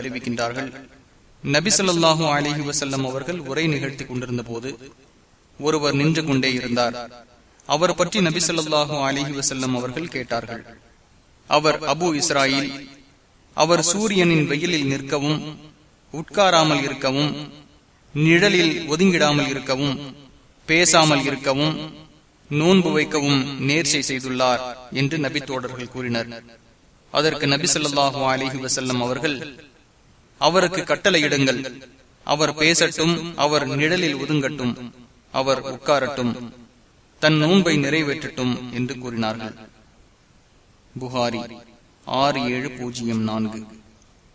அறிவிக்கின்றார்கள் நபிசல்லாஹூ அலிஹி வசல்லம் அவர்கள் உரை நிகழ்த்தி கொண்டிருந்த போது ஒருவர் நின்று கொண்டே இருந்தார். அவர் பற்றி நபிசல்லாஹூ அலிஹி வசல்லம் அவர்கள் கேட்டார்கள். அவர் அபு இஸ்ராயில் அவர் சூரியனின் வெயிலில் நிற்கவும் உட்காராமல் இருக்கவும் நிழலில் ஒதுங்கிடாமல் இருக்கவும் பேசாமல் இருக்கவும் நோன்பு வைக்கவும் நேர்ச்சை செய்துள்ளார் என்று நபி தோடர்கள் கூறினர். அதற்கு நபி சொல்லாஹு அலிஹி வசல்லம் அவர்கள் அவருக்கு கட்டளையிடுங்கள் அவர் பேசட்டும் அவர் நிழலில் ஒதுங்கட்டும் அவர் உட்காரட்டும் தன் நோன்பை நிறைவேற்றட்டும் என்று கூறினார்கள். புகாரி ஆறு ஏழு பூஜ்ஜியம் நான்கு.